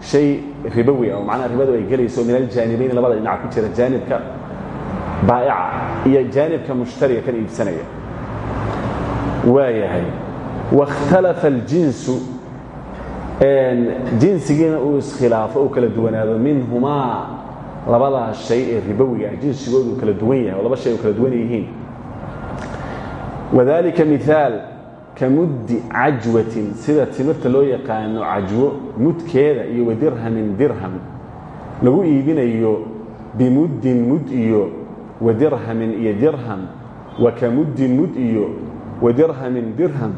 shay ribowi oo macnaha ribadu ay gelayso min aljaanibayn labada dhinac ku jira jaanibka baa'ica iyo jaanibka mushtariga kan iibsanaya waayahay wakhtalafa aljinsu jinsigiina uu iskhilaafo uu kala duwanaado minhumaa labadaa shay ee ribowiga ah jinsigoodu kala duwan yahay oo laba shay u kala duwan yihiin. Wadalika miaal kamuddi cajwatin sida timirta loo yaqaano cajwo mudkeeda iyo wadirhamin dirham. Lagu iibinayo bimuddin mud iyo wadirhamin iyo dirham wa kamuddin mud iyo wadirhamin dirham.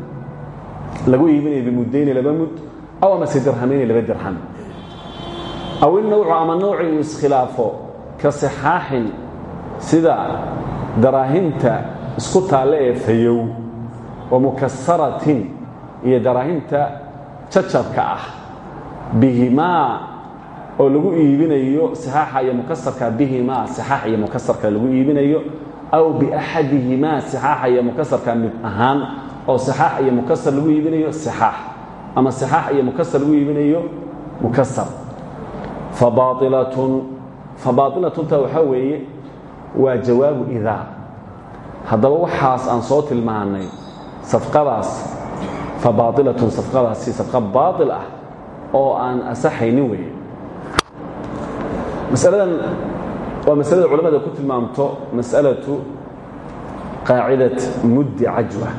Lagu iibinayo bimuddayni laba mud aw amase dirhamayni laba dirham. Aw inowcu ama noocii uu iskhilaafo ka sixaaxin sida daraahimta isku taalle ee fayow wamukasaratin iyo daraahimta jacabka ah. Bihimaa oo lagu iibinayo saxaaxa iyo mukasarka bihimaa saxaax iyo mukasarka lagu iibinayo aw biaxadihimaa saxaaxa iyo mukasarka mid ahaan oo saxaax iyo mukasar lagu iibinayo saxaax ama saxaax iyo mukasar lagu iibinayo mukasar fabailatun fabaailatunta waxaa weeye waa jawaabu idaa. Haddaba waxaas aan soo tilmaanay safqadaas fa baailatun safqadaasi safqa baail ah oo aan asaxaynin weeye masaladan waa masalada culamada ku tilmaamto mas'alatu qaacidat muddi cajwa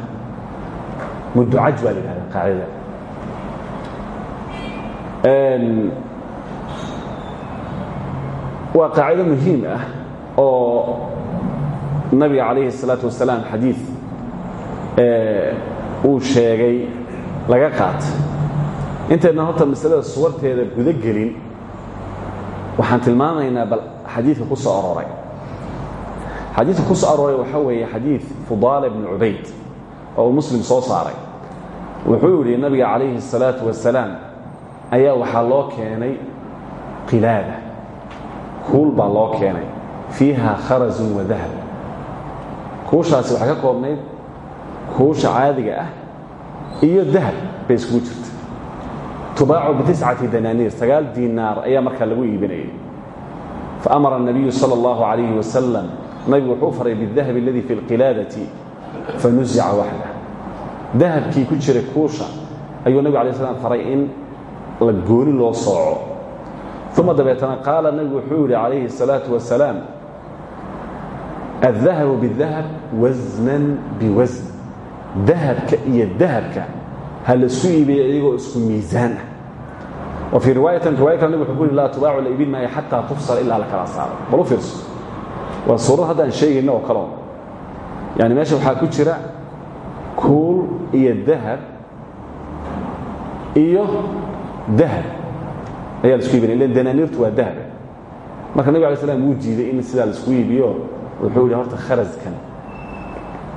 muddu cajwa la yihahda qaacidada waa qaacido muhiim ah oo nabiga calayhi الsalaaةu wasalaam xadiid uu sheegay laga qaatay. Inteedna horta masalada suwarteeda gudogelin waxaan tilmaamaynaa bal xadiidka ku soo aroray xadiidka ku soo arooray waxaa weeye xadiid fudaale bni cubayd oo muslim soo saaray. Wuxuu yidhi nabiga calayhi الsalaatu wasalaam ayaa waxaa loo keenay qilaada. Kuul baa loo keenay. Fiiha kharasun wadahab kuushaasi waxay ka koobnayd kuusha caadiga ah iyo dahab bay iskugu jirta tubaacu bitiscati danaaniir sagaal diinaar ayaa markaa lagu iibinayay faamara الnabiyu salى اllahu عalayhi wasalam nabigu wuxuu faray biاdahabi اladii fi اlqilaadati fanuzica waxda dahabkii ku jiray kuusha ayuu nabig alay slam faray in la gooni loo sooco uma dabeetana qaala nabigu wuxuu yihi calayhi الsalaaةu wasalaam الذahabu bالdahab wasnan biwasn dahabka iyo dahabka ha la isku iibiya iyagoo isku miisaan ah. Wa fii riwaayatin riwaya kale nabig wuxuu ku yhi laa tubaacu la iibin maayo xataa tufsal ilaa la kala saaro. Bal u fiirso. Waa suurad hadda yani meesha waxaa ku jira kuul iyo dahab iyo dahab. Ayaa la isku iibinaya ilan danaaniirtu waa dahab. Marka nabig alay slam wuu jiiday in sidaa la isku iibiyo wuxuu yidhi horta kharaskan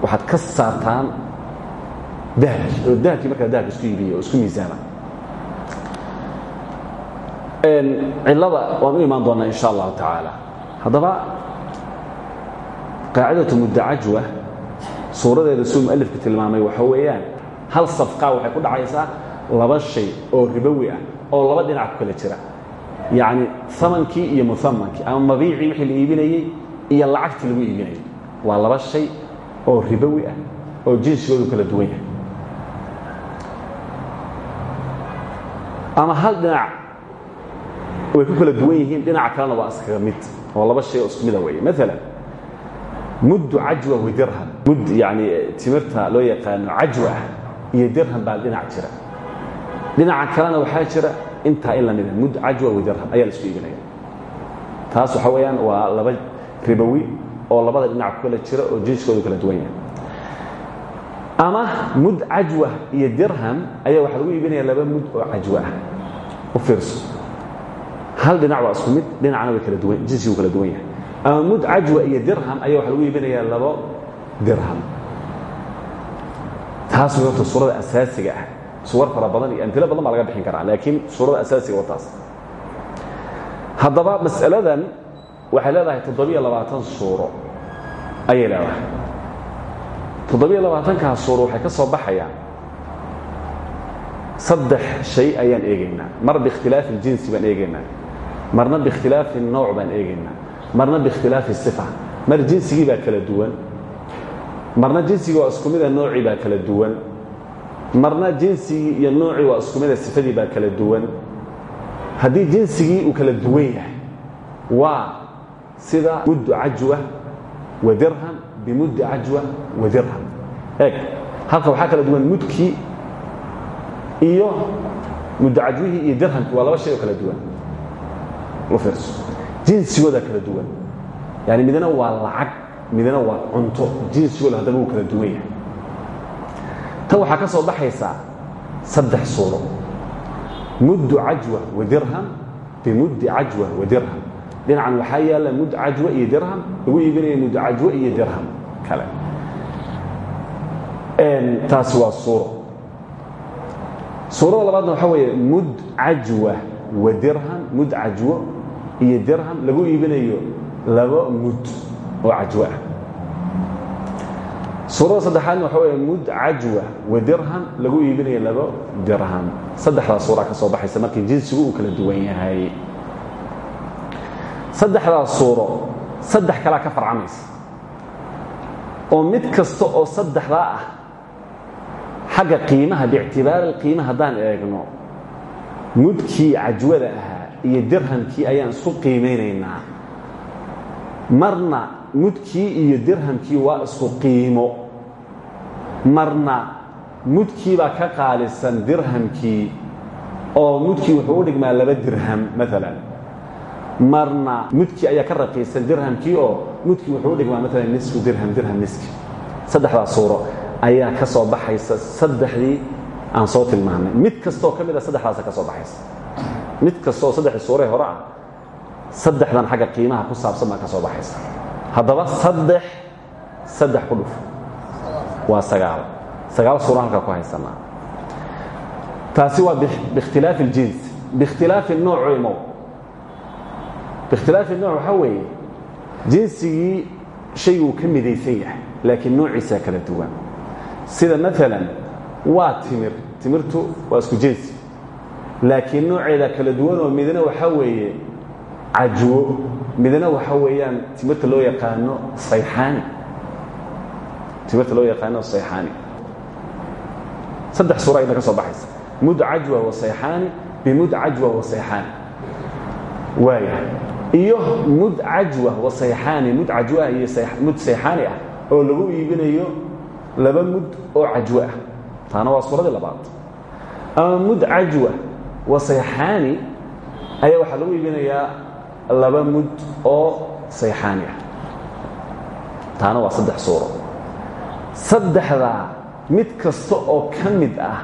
waxaad ka saartaan weeyaan hal safqaa waxay ku dhacaysaa laba shay oo ribowi ah oo laba dhinac ku kala jira. Yacni amankii iyo muamankii ama mabiicii wixii la iibinayey iyo lacagtii lagu iibinayay waa laba shay oo ribowi ah oo jinsigoodu kala duwan yahay ama hal dhinac way ku kala duwan yihiin dhinaca kalena waa iskaga mid. Oo laba shay oo isku mida weeye. Maalan muddu cajwa wa dirham. Mudd yacni timirta loo yaqaano cajwa ah iyo dirham baa dhinac jira. Dhinaca kalena waxaa jira intaa in la mida mudd cajwa wa dirham ayaa la isku iibinaya. Taas waxa weeyaan waa laba ribowi oo labada dhinac ku kala jira oo jinskoodu kala duwan yahay ama mud cajwa iyo dirham ayaa waxaa lagu iibinaya laba mud oo cajwa ah. U fiirso. Hal dhinac waa isku mid dhinacna way kala duwan jinsigu kala duwan yahay. Ama mud cajwa iyo dirham ayaa waxa lagu iibinayaa labo dirham. Taas way horta suurada asaasiga ah. Suwar fara badan iyo amtilo badan baa laga bixin karaa laakiin suurada asaasiga waa taas. Haddaba mas'aladan waxay leedahay toddobiyo labaatan suuro. Ayay leedahay toddobiyo labaatankaa suuro waxay ka soo baxayaan saddex shay ayaan eegaynaa mar biikhtilaafi اljinsi baan eegaynaa marna biikhtilaafi الnooc baan eegaynaa marna biikhtilaafi الصifa mar jinsigii baa kala duwan marna jinsigii waa isku mida noocii baa kala duwan marna jinsigii iyo noocii waa isku mida sifadii baa kala duwan haddii jinsigii uu kala duwan yahay waa sida muddu cajwa wa dirham bimuddi cajwa wa dirham eeg halka waxaa kala duwan mudkii iyo muddo cajwihii iyo dirhamkii waa laba shay oo kala duwan u fiirso jinsigoodaa kala duwan yani midna waa lacag midna waa cunto jinsigooda haddaba wuu kala duwan yahay tan waxaa ka soo baxaysaa saddex suuro muddu cajwa wa dirham bimuddi cajwa wa dirham dhinacan waxaa yaalla mud cajwa iyo dirham lagu iibinaya muddo cajwo iyo dirham taasi waa suuro. Suurada labaadna waxaa weeye mud cajwa wa dirham mud cajwo iyo dirham lagu iibinayo laba mud oo cajwo ah. Suurada saddexaadna waxaa weeye mud cajwa wa dirham lagu iibinayo laba dirham. Saddexdaa suuraa ka soo baxaysa markii jinsigu uu kala duwan yahay. Saddexdaa suuro saddex kalaa ka farcamaysa. Oo mid kasta oo saddexdaa ah xagga qiimaha biictibaari qiima haddaan eegno mudkii cajwada ahaa iyo dirhamkii ayaan isku qiimaynaynaa. Marna mudkii iyo dirhamkii waa isku qiimo. Marna mudkii baa ka qaalisan dirhamkii oo mudkii wuxuu u dhigmaa laba dirham maalan marna mudkii ayaa ka raqiisan dirhamkii oo mudkii wuxuu dhigmaa maalan nisfu dirham dirham niski saddexdaa suuro ayaa ka soo baxaysa saddexdii aan soo tilmaamay. Mid kastoo ka mid ah a saddexdaasa ka soo baxaysa. Mid kastooo saddexdii suuree hore ah saddexdan xagga qiimaha ku saabsan baa ka soo baxaysa. Haddaba saddex saddex ku dhuf. Waa sagaal. Sagaal suura halkaa ku haysanaa taasi waa biikhtilaafi اljins biikhtilaafi nooc imow biikhtilaafi nooc waxaa weeye jinsigii shayguu ka midaysan yahay laakiin noociisaa kala duwan sida maalan waa timir timirtu waa isku jinsi laakiin nooceeda kala duwanoo midna waxaa weeye cajwo midna waxaa weeyaan timirta loo yaqaano sayxaani. Timirta loo yaqaano sayxaani. Saddex suura ka soo baxaysa. Mud cajwa wa sayxaani bimud cajwa wa sayxaani. Waaya iyo mud cajwa wa sayxaani mud cajwa iyo mud sayxaani ah oo lagu iibinayo laba mud oo cajwo ah. Taana waa suuradii labaad. Ama mud cajwa wa sayxaani ayaa waxaa lagu iibinayaa laba mud oo sayxaani ah. Taana waa saddex suuro. Saddexdaa mid kasta oo ka mid ah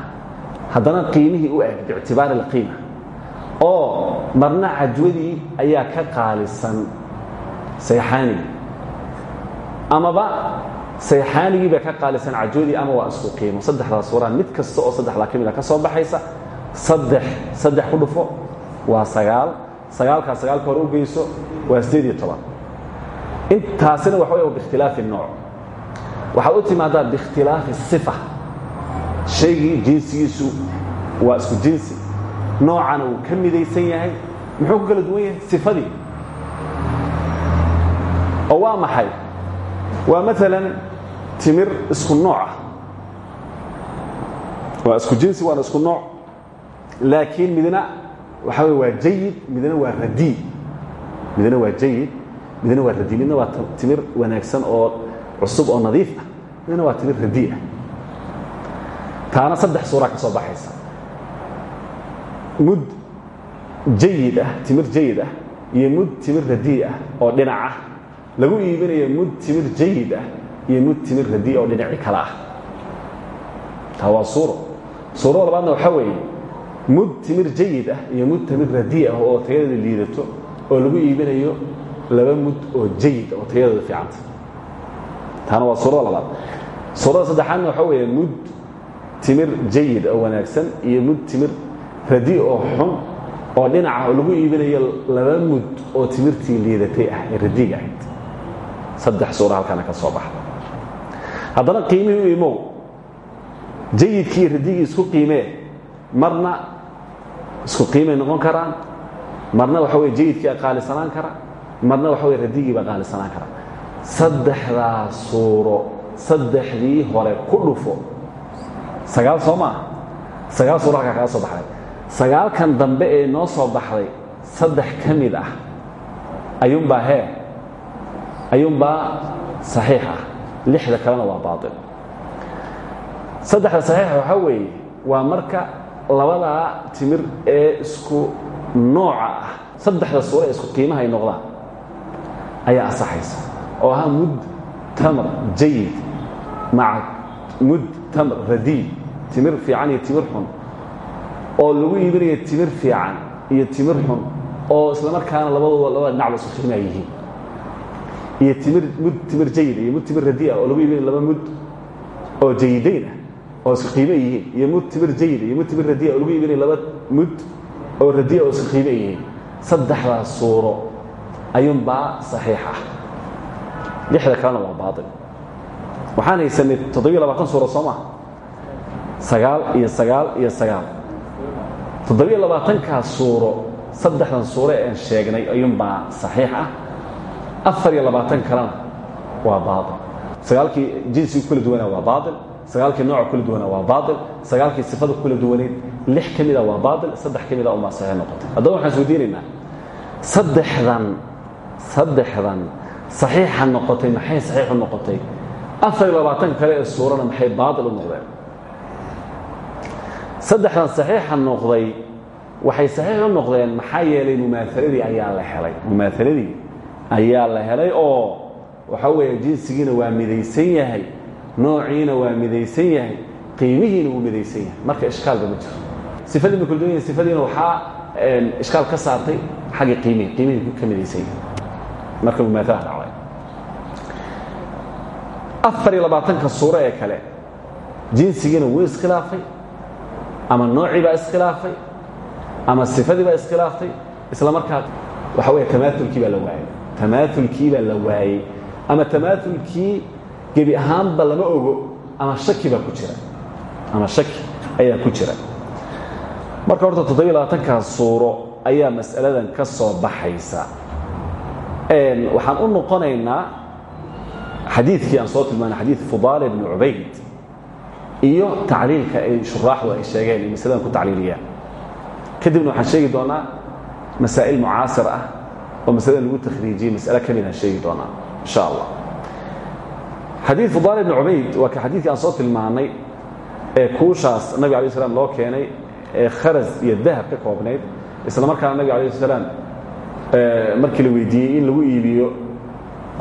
haddana qiimihii u eg biictibaari اlqiima oo marna cajwadii ayaa ka qaalisan sayxaanigii amaba sayxaanigiiba ka qaalisan cajoodii ama waa isku qiimo? Saddexdaa suuraan mid kasta oo saddexdaa ka mida ka soo baxaysa saddex saddex ku dhufo waa sagaal. Sagaalkaa sagaalka hore u geyso waa siddeed iyo toban. Intaasina waxa wey bikhtilaafi nooc. Waxaad u timaadaa bikhtilaafi sifa. Shaygii jinsigiisu waa isku jinsi. Noocana wuu ka midaysan yahay muxuu ku kala duwan yahay? Sifadii. Oo waa maxay? Waa maalan timir isku nooc ah. Waa isku jinsi waana isku nooc. Laakiin midna waxaa wey waa jayid midna waa radii midna waa jayid midna waa radii midna waa timir wanaagsan oo cusub oo nadiif ah. Midna waa timir radii ah. Taana saddex suuraa ka soo baxaysa. Mud jayid ah timir jayid ah iyo mud timir radii ah oo dhinac ah. Lagu iibinayo mud timir jayid ah iyo mud timir radii oo dhinaci kale ah. Taa waa suuro suurada labaadna waxaa weeye mud timir jayid ah iyo mud timir radii ah oo tayadeeda liidato oo lagu iibinayo laba mud oo jayid oo tayadeeda fiicanta taana waa suurada labaad. Suurada saddexaadna waxaa weeye mud timir jayid oo wanaagsan iyo mud timir radi oo xun oo dhinaca oo lagu iibinayo laba mud oo timirtii liidatay ah ee radiiga ahayd. Saddex suura halkana ka soo baxda haddana qiimihii u imow jayidkii radigii isku qiimee marna isku qiimay noqon karaan marna waxa weye jayidkii qaalisanaan kara marna waxa weye radigii baa qaalisanaan kara saddexdaa suuro saddexdii hore ku dhufo. Sagaal soo maaha sagaal suuro halkaa kaga soo baxday. Sagaalkan dambe ee noo soo baxday saddex ka mid ah ayuunbaa hee? Ayuunbaa saxiix ah lixda kalena waa baail saddexda saxiixa waxaa weeye waa marka labadaa timir ee isku nooca ah saddexda suuro ee isku qiimaha ay noqdaan ayaa asaxaysa oo ahaa mud tamr jayid maca mud tamr radiid timir fiican iyo timir xun. Oo lagu iibinaya timir fiican iyo timir xun oo isla markaana labadooda labada dhinacba isku qiimaa yihiin iyo timir mud timir jayid iyo mud timir radiia oo lagu iibinaya laba mud oo jayidayn ah oo isku qiime yihiin iyo mud timir jayid iyo mud timir radiia oo lagu iibinaya laba mud oo radiia oo isku qiime yihiin. Saddexdaas suuro. Ayuunbaa saxiix ah. Lixda kalena waa baail waxaan haysanay toddobiyo labaatan suuro soo maha sagaal iyo sagaal iyo sagaal. Toddobiyo labaatankaas suuro saddexdan suuro ean sheegnay ayuunbaa saxiix ah afar iyo labaatan kalena waa baail sagaalkii jinsiga kula duwanaa waa baail sagaalkii nooca kula duwanaa waa baail sagaalkii sifada kula duwaneed lix ka mida waa baail saddex ka mida unbaa saxiix noqotay. Haddaba waxaan isweydiinaynaa saddexdan saddexdan saxiixa noqotay maxay saxiixu noqotay? Afar iyo labaatan kale ee suurana maxay baail u noqdeen? Saddexdan saxiixa noqday waxay saxiix u noqdeen maxaa yeelay mumaahaladii ayaa la helay? Mumaahaladii ayaa la helay oo waxaa weeye jinsigiina waa midaysan yahay noociina waa midaysan yahay qiimihiina wuu midaysan yahay. Marka ishkaalba ma jiro. Sifadii ma kula duwan yahin sifadiina waxaa ishkaal ka saartay xagga qiimihi qiimihii ka midaysan yahay. Marka mumaahalada dhacday afar iyo labaatanka suuro ee kale jinsigiina wuu iskhilaafay ama noocii baa iskhilaafay ama sifadii baa iskhilaaftay isla markaa waxa weeye tamaaulkii baa la waayey tamaaulkii baa la waayey ama tamaaulkii gebi ahaanba lama ogo ama shaki baa ku jira ama shaki ayaa ku jira marka horta toddobiyo labaatankaas suuro ayaa mas'aladan ka soo baxaysa waxaan u noqonaynaa xadiidkii aan soo tilmaanay xadiid fudaale bni cubayd iyo tacliilka ay shuraaxdu ay sheegeen masaladan ku tacliiliyaan kadibna waxaan sheegi doonaa masaa'il mucaasir oo masaladan lagu takhriijiyey mas'ale ka midaan sheegi doonaa insha allah xadiid fudaale bni cubayd waa ka xadiidkii aan soo tilmaanay ee kuushaas nabig alay slam loo keenay ee kharas iyo dahab ka koobnayd isla markaana nabig alayh salaam markii la weydiiyey in lagu iibiyo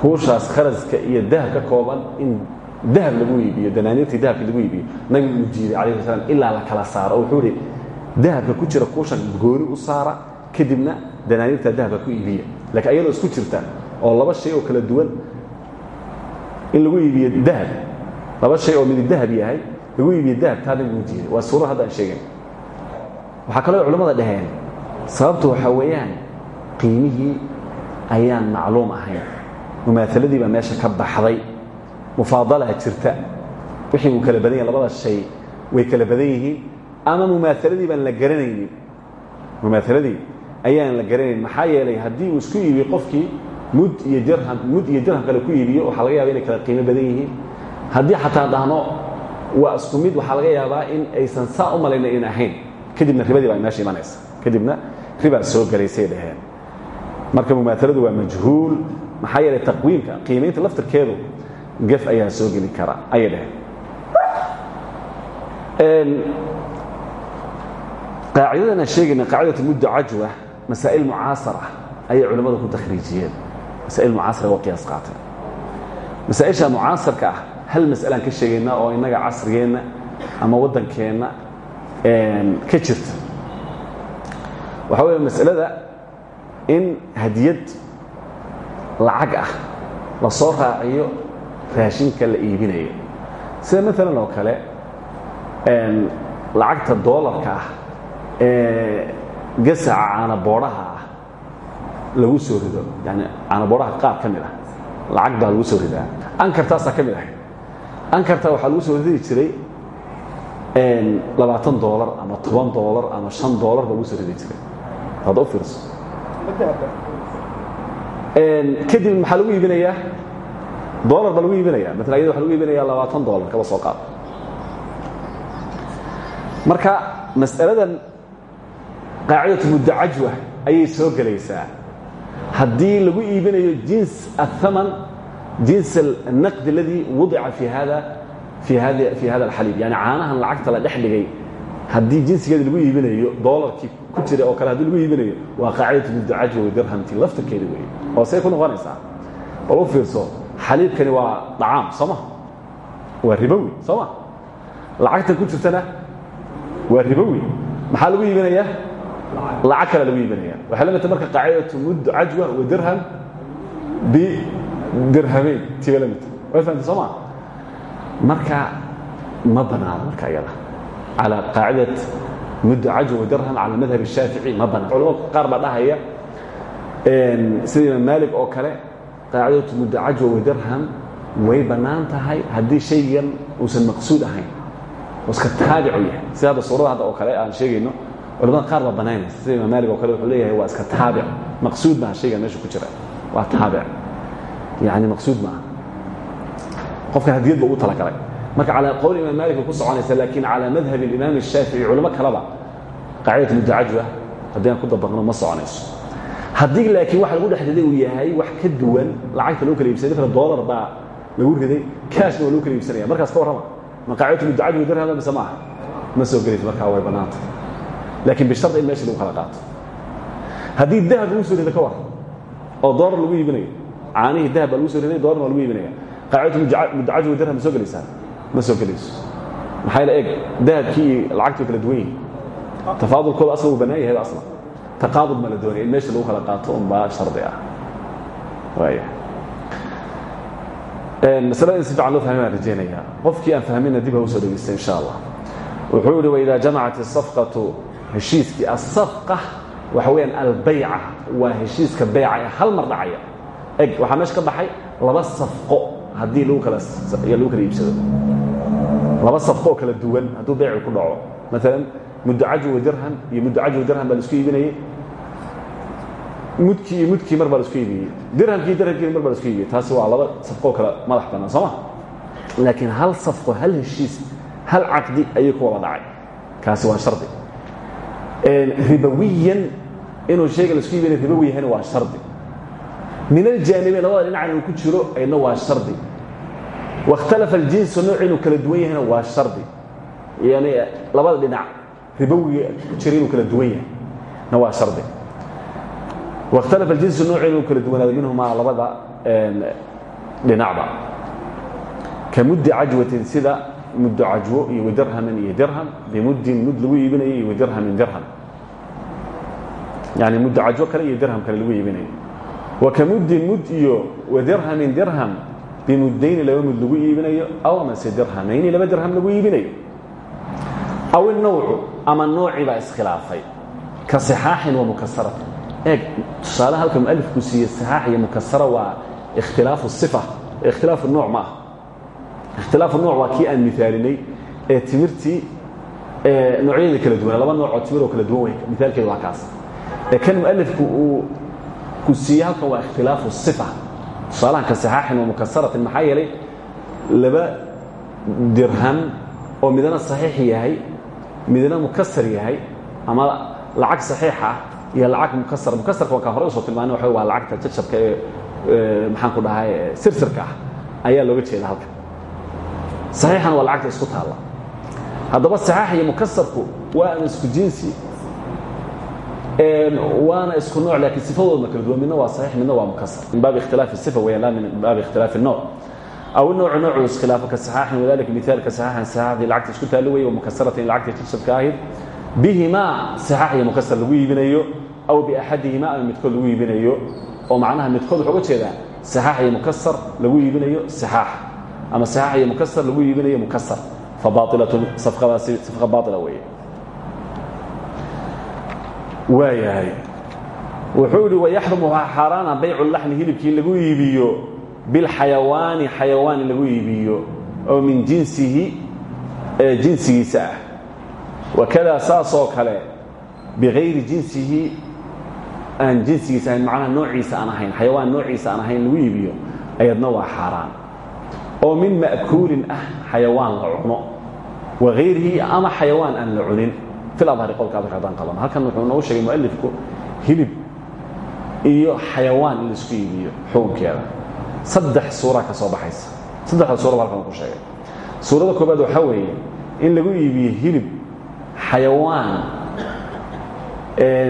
kuushaas kharaska iyo dahab ka kooban in dahab lagu iibiyo danaaniirtii dahabka lagu iibiyo nabigu uu jiiday calayh salaam ilaa la kala saaro. Oo wuxuu ihi dahabka ku jira kuushan gooni u saara kadibna danaaniirta dahabka ku iibiya. Laakiin ayadoo isku jirta oo laba shay oo kala duwan in lagu iibiyo dahab laba shay oo midi dahab yahay lagu iibiyo dahab taa nabigu jiiday waa suura hadda aan sheegayn waxaa kaloo culimmada dhaheen sababtu waxaa weeyaan qiimihii ayaan macluum ahayn. Mumaahaladii baa meesha ka baxday mufaadalaha jirta wixii uu kala badan labada shay way kala badan yihiin. Ama mumaahaladii baan la garanaynin. Mumaahaladii ayaan la garanayn. Maxaa yeelay haddii uu isku iibiyo qofkii mud iyo dirham mud iyo dirham kale ku iibiyo waxaa laga yaba inay kala qiimo badan yihiin. Haddii xataa dhahno waa isku mid waxaa laga yaabaa in aysan saa u malayna in ahayn. Kadibna ribadii baa meesha imanaysa. Kadibna ribaa soo gelaysay dhaheen. Marka mumaahaladu waa majhuul. Maxaa yeelay taqwiimka qiimaynta laftirkeedu gef ayaa soo geli kara. Ayay dhaheen. Qaacidadana sheegayna qaacidatu mudda cajwa masaa'il mucaasar ah ayay culimmadu ku takhriijiyeen. Masaa'il mucaasara waa qiyaas qaateen masaa'isha mucaasarka ah hal mas'alaan ka sheegaynaa oo innaga casrigeenna ama waddankeenna ka jirta. Waxaa weeye masalada in hadiyad lacag ah la soo raaciyo raashinka la iibinayo. Sida maalan oo kale lacagta doolarka ah gasaca caanaboodhaha ah lagu soo rido yani caanaboodhaha qaar ka mid ah lacag baa lagu soo ridaa. Ankartaasaa ka mid ahay ankarta waxaa lagu soo ridi jiray labaatan doolar ama toban doolar ama shan doolar lagu soo ridi jiray. Hadda u fiirso? Kadib maxaa lagu iibinayaa? Dolar baa lagu iibinaya maala ayada waxa lagu iibinaya labaatan dolar kaba soo qaad marka mas'aladan qaacidatu mudacajwa ayay soo gelaysaa. Haddii lagu iibinayo jins aلthaman jins alnaqd اladii wadica fi hada fi hada alxaliib yani caanahan lacagta la dhex dhigay haddii jinsigeeda lagu iibinayo doolarkii ku jira oo kale haddii lagu iibinayo waa qaacidatu mudacajwa wadirhamti laftarkeeda weeye. Oo say ku noqonaysaa? Bal u fiirso xaliibkani waa dacaam soo ma? Waa ribowi soo ma? Lacagtan ku jirtana waa ribowi maxaa lagu iibinayaa? lacag kale lagu iibinaya waxaa la midta marka qaacidatu muddu cajwa wa dirham bidirhamayn tiba la midta way fahamta soo ma? Marka ma banaana marka ayada calaa qaacidat muddu cajwa wa dirham cala madhab الshaafici ma banaan. Culamada qaar baa dhahaya sida imaam maalik oo kale qaacidatu muddu cajwa wa dirham way bannaan tahay haddii shaygan uusan maqsuud ahayn. Oo iska taabicu yahay. Sida hadda suurada hadda oo kale aan sheegayno culamada qaar baa bannaynaysa sida imaam maalik oo kale wuxuu leeyahay waa iska taabic. Maqsuud maaha shaygan meesha ku jira. Waa taabic. Yani maqsuud maaha qofkan hadiyad ba ugu talagalay marka calaa qowl imaam maalik bay ku soconaysa laakiin calaa madhab imaam الshaafici culamo kaleba qaacidatu muddacajwa haddii aan ku dabaqno ma soconayso. Haddii laakiin waxa lagu dhex riday uu yahay wax ka duwan lacagta loo kala iibsanay mala dolar baa lagu riday kaashna waa loo kala iibsanaya. Markaas ka warrama maqaacidatu muddacajwa dirham mise maaha ma soo gelayso markaa way bannaanta laakiin bishardi in meesha lagu kala qaato haddii dahab lagu soo rido ka warran oo dolar lagu iibinayo caanihii dahab baa lagu soo riday dolarna waa lagu iibinaya qaacidatu muddacajwa dirham ma soo gelaysaa ma soo gelayso maxaa la eeg dahabkii iyo lacagtii kala duwan yihiin tafaadulkooda asla uu bannaan yahay asla taqaabud ma la doonaya in meesha lagu kala qaato unbaa shardi ah waaya masalada in si fiican loo fahmay baan rajaynayaa qofkii aan fahmayna dib ha u soo dhegeysta insha allah wuxuu yihi waidaa jamacat الsafqatu heshiiskii asafqa waxa weeyaan albayca. Waa heshiiska beyca ee hal mar dhacaya. Eg waxaa meesha ka baxay laba safqo haddii lagu kala lagu kala iibsado. Laba safqo oo kala duwan hadduu beyci ku dhaco. Maalan muddacajwa dirham iyo muddacajwa dirham baa la isku iibinayey mudkii iyo mudkii mar baa la isku iibiyey dirhamkii dirhamkii mar baa la isku iibiyey taasi waa laba safqoo kale madax bannaan soo ma? Laakiin hal safqo hal heshiis hal caqdi ayay ku wada dhacay. Kaasi waa shardi ribawiyan inuu shayga la isku iibinaya ribowi yahayna waa shardi. Min aljaanibayn labada dhinacan inuu ku jiro ayadna waa shardi. Wakhtalafa aljinsu nooc inuu kala duwan yahayna waa shardi. Yani labada dhinac ribowiga ku kala duwan yahay na waa shardi. Wakhtalafa aljinsu nooc inuu kala duwanaado minhumaa labada dhinacba. Ka muddi sida muddo cajwo iyo wadirhaman iyo dirham bimuddin mud lagu iibinayo iyo wadirhamin dirham. Yani muddo cajwo kale iyo dirham kale lagu iibinayo. Wa ka muddin mud iyo wadirhamin dirham bimuddayni laba mud lagu iibinayo aw amase dirhamayni laba dirham lagu iibinayo. Aw inawcu ama noocii baa iskhilaafay. Ka sixaaxin wa mukasaratin eeg tusaale halka mualifku siiye sixaax iyo mukasara waa ikhtilaafu sifa ikhtilaafu nooc ma ah ikhtilaafu nooc waa kii aan miaalinay ee timirtii noocyada kala duwan laba nooc oo timir oo kala duwan wey miaalkeeda waa kaas ee kan mualifku uu ku siiyey halkan waa ikhtilaafu sifa tusaalahan ka sixaaxin wa mukasaratin maxaa yeelay laba dirham oo midna saxiix yahay midna mukasar yahay ama lacag saxiix ah iyo lacag mukasar mukasarka waa kaan horey u soo tilmaanay waxa waa lacagta jajabka ee maxaan ku dhahay sirsirka ah ayaa looga jeeda halkan saxiixana waa lacagta isku taalla. Haddaba saxaax iyo mukasarku waa aan isku jinsi waana isku nooc laakiin sifadoodma kala duwan. Midna waa saxiix midna waa mukasar min baabi ikhtilaafi sifa weeyaan laa min baabi ikhtilaafi nooc. Aw inowcu noocu iskhilaafo ka saxaaxin wadalika mitaalka saxaaxan saxaaxdii lacagta isku taallo weeye wamukasaratn lacagtii jibsadka ahid bihimaa saxaax iyo mukasar lagu iibinayo aw biaxadihimaa ama midkood lagu iibinayo oo macnaha midkood wuxuu uga jeedaa saxaax iyo mukasar lagu iibinayo saxaax ama saxaax iyo mukasar lagu iibinayo mukasar fa baailatun safqadaasi safqa baaila weeye. Waayahay. Wuxuu idhi wayaxrumu waxaa xaaraana baycu laxmi lagu iibiyo bilxayawaani xayawaan in lagu iibiyo oo min jinsihi jinsigiisa ah. Wakadaa kale bikayri jinsihi aan jinsigiisa ahayn noociisa aan ahayn xayawaan noociisa aan ahayn lagu iibiyo ayadna waa xaaraan oo min ma'kuulin ah xayawaan la cuno wakayrihi ama xayawaan aan la cunin. Fil adhari qolka adar haddaan qabano halkan wuxuu noogu sheegay mualifku hilib iyo xayawaan in la isku iibiyo saddex suura ka soo baxaysa. Saddexda suuraba halkan ku sheegay. Suurada koobaad waxaa weeye in lagu iibiyo hilib xayawaan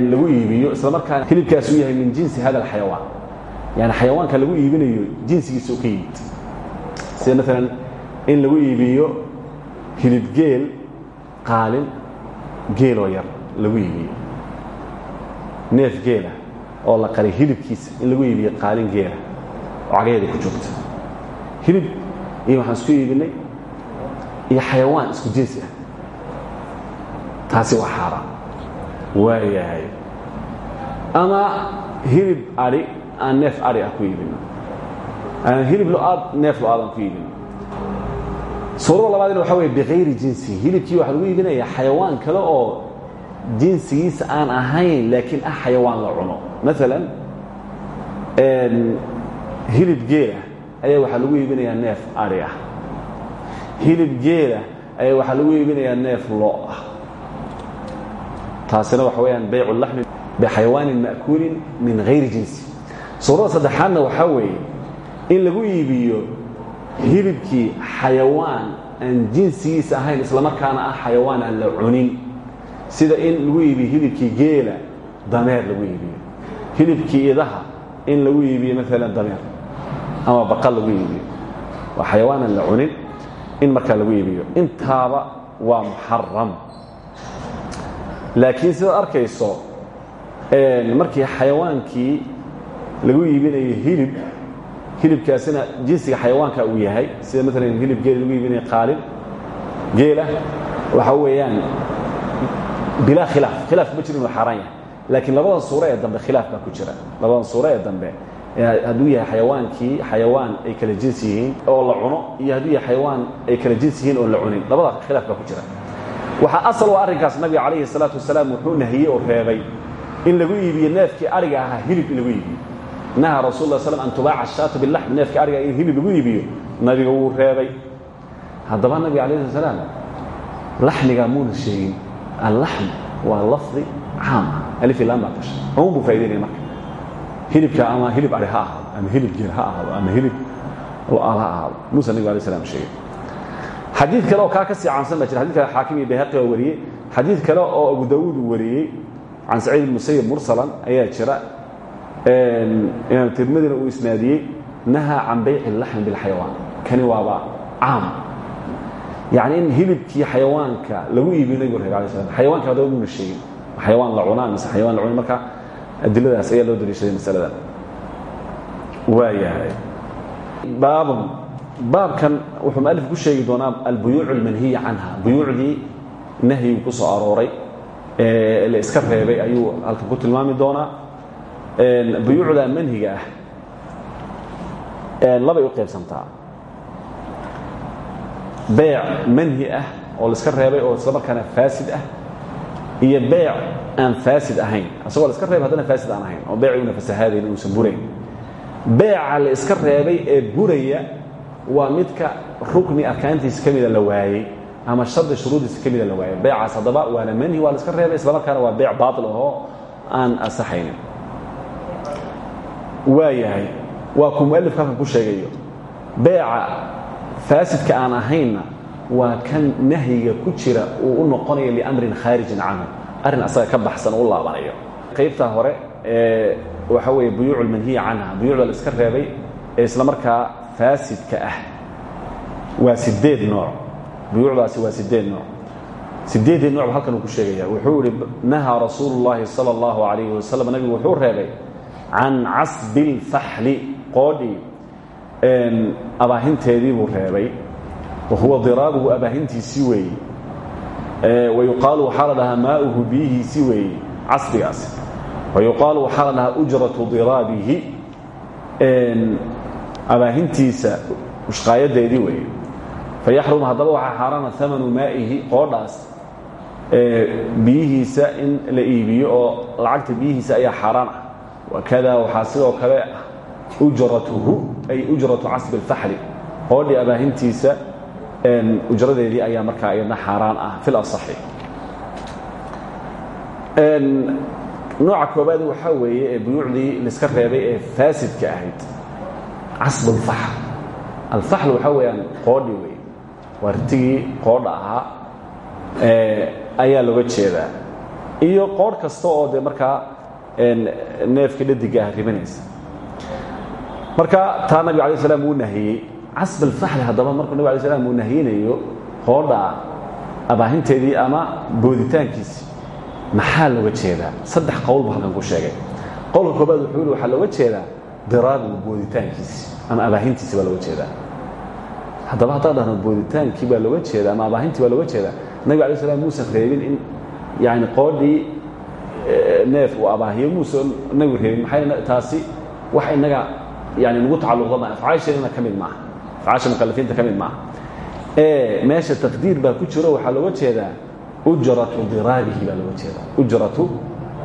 lagu iibiyo isla markaana hilibkaas uu yahay min jinsi hada alxayawaan yani xayawaanka lagu iibinayo jinsigiisa u ka yimid sida maalan in lagu iibiyo hilib geel qaalin geeloo yar lagu iibiyo. Neef geela oo la qaray hilibkiisa in lagu iibiyo qaalin geela oo cagaheeda ku joogta hilib iyo waxaan isku iibinay iyo xayawaan isku jinsi ah. Taasi waa xaaraan waayahay ama hilib ai aan neef ari ah ku iibino hilib loaad neef lo'aad aan ku iibino suurada labaadna waxa wey bikayri jinsi. Hilibkii waxaa lagu iibinaya xayawaan kale oo jinsigiisa aan ahayn laakiin ah xayawaan la cuno. Maalan hilib geelah ayaa waxaa lagu iibinayaa neef ari ah. Hilib geelah ayaa waxaa lagu iibinayaa neef lo ah. Taasina waxa weyaan baycu laxmi bixayawaanin ma'kuulin min hayri jinsi. Suurada saddexaadna waxaa weeye in lagu iibiyo hilibkii xayawaan aan jinsigiisa ahayn islamarkaana ah xayawaan aan la cunin sida in lagu iibiyo hilibkii geela dameer lagu iibiyo. Hilibkii idaha in lagu iibiyo maalan dameer ama baqal lagu iibiyo. Waa xayawaan aan la cunin in markaa lagu iibiyo. Intaaba waa muxaram laakiin sidaad arkayso markii xayawaankii lagu iibinayo hilib hilibkaasina jinsiga xayawaanka uu yahay. Sida maalan hilib geel lagu iibinayo qaalin. Geela waxa weeyaan bilaa khilaaf. Khilaaf ma jirin uu xaaraan yahay. Laakiin labadan suuro ee dambe khilaaf baa ku jira. Labadan suuro ee dambe hadduu yahay xayawaankii xayawaan ay kala jinsi yihiin oo la cuno iyo hadduu yahay xayawaan ay kala jinsi yihiin oon la cunin. Labada khilaaf baa ku jira. Waxaa asal u arrinkaas nabiga calayhi salaatu wasalaam wuxuu nahiyey oo reebay. In lagu iibiyo neefkii ariga ahaa hilib in lagu iibiyo naha rasul la slm an tubaaca ashaatu bilaxm neefkii ariga in hilib lagu iibiyo nabiga wuu reebay haddaba nabiga alayh slat salaam laxmigaa muuna sheegin allaxm waa lafdi caam ah alif ilaan baa gashay un buu faa'idaynaya marka hilibka ama hilib ari ha ahaado ama hilib geel ha ahaado ama hilib lo'aal ha ahaado muusa nabiga alay slam sheegay xadiid kale oo kaa ka sii caansan baa jira xadid kale xaakim iyo bayhaqi oo wariyey xadiid kale oo abu dawuud uu wariyey can saciid ilmusayib mursalan ayaa jira imaam tirmidina uu isnaadiyey nahaa can bayci laxmi bilxayawaan. Kani waaba caam. Yacni in hilibkii xayawaanka lagu iibiyo nabigu reer alay slam sheegin xayawaan la cunaa mise xayawaan la cunin marka adiladaas ayaa loo daliishaday masaladan waayahay baabun baabkan wuxuu mualif ku sheegi doonaa albuyuuc almanhiya canha. Buyuucdii nahyigu ku soo arooray ee la iska reebay ayuu halkan ku tilmaami doonaa buyuucda manhiga ah. Labay u qaybsantaa beec manhi ah oo la iska reebay oo isla markaana faasid ah. Iyo beec aan faasid ahayn. Asagoo la iska reebay haddana faasid aan ahayn. Oo beeci una fasahaadayn uusan burayn beeca iska reebay ee buraya waa midka rukni arkaantiisa ka mida la waayey ama shardi shuruudiisa ka mida la waayey beecaas haddaba waana manhi waa iska reebay isla waa beec baatil ahoo aan asaxaynin waa yahay. Waa kuu mualifka halkan ku sheegayo. Beeca faasidka aan ahaynna waa kan nahyiga ku jira uu u noqonayo liamrin khaarijin canhu arrin asaga ka baxsan u laabanayo. Qaybtaa hore ee waxa weeye buyuuc almanhiya canha. Buyuucda la iska reebay ee isla markaa faasidka ah waa sideed nooc. Buyuucdaasi waa sideed nooc. Sideedii nuucba halkan uu ku sheegaya wuxuu ihi nahaa rasuulu llaahi sala allahu wuxuu reebay can casbi اlfaxli qoodhii abaahinteedii buu reebay wa huwa diraabuhu abaahintiisii weeye wayuqaalu waxaa la dhahaa maauhu biyihiisii weeye casbigaasi wayuqaalu waxaa la dhahaa ujratu diraabihi abaahintiisa mushqaayadeedii weeye fayaxrum haddaba waxaa xaaraana amanu maa'ihi qoodhaas biyihiisa in la iibiyo oo lacagta biyihiisa ayaa xaaraan ah wakada waxaa sidoo kale ah ujratuhu ay ujratu casbi اlfaxli qoodhii abaahintiisa ujradeedii ayaa markaa iyadna xaaraan ah fi laصaxi nooca koobaad waxaa weeye ee buyuucdii laiska reebay ee faasidka ahayd casb اlfaxl alfaxl waxaa weeyaan qoodhi wey waa ritigii qoodha ahaa ayaa looga jeedaa iyo qoodh kasta oo dee markaa neefka dhadiga ah ribanaysa. Marka taa nabig alay slam wuu nahiyey casb alfaxli haddaba markuu nabig alay slam uu nahiyinayo qoodha abaahinteedii ama booditaankiisii maxaa looga jeedaa? Saddex qowl buu ku sheegay. Qowlka koobaad wuxuu yihi waxaa looga jeedaa booditaankiisi ama abaahintiisi baa looga jeedaa. Haddaba haddaan booditaankii baa looga jeeda ama abaahintii baa looga jeedaa nabig alay slam muusan reebin in yani qoodhii neef uu abaahiyo muusan nabigu reebin maxay taasi wax inaga yani nagu tacalluqda ma afcaasheenana ka mid maaha. Afcaasha mukalafiinta ka mid maaha. Ee meesha taqdiir baa ku jiro waxaa looga jeedaa ujratu diraabihi baa looga jeedaa. Ujratu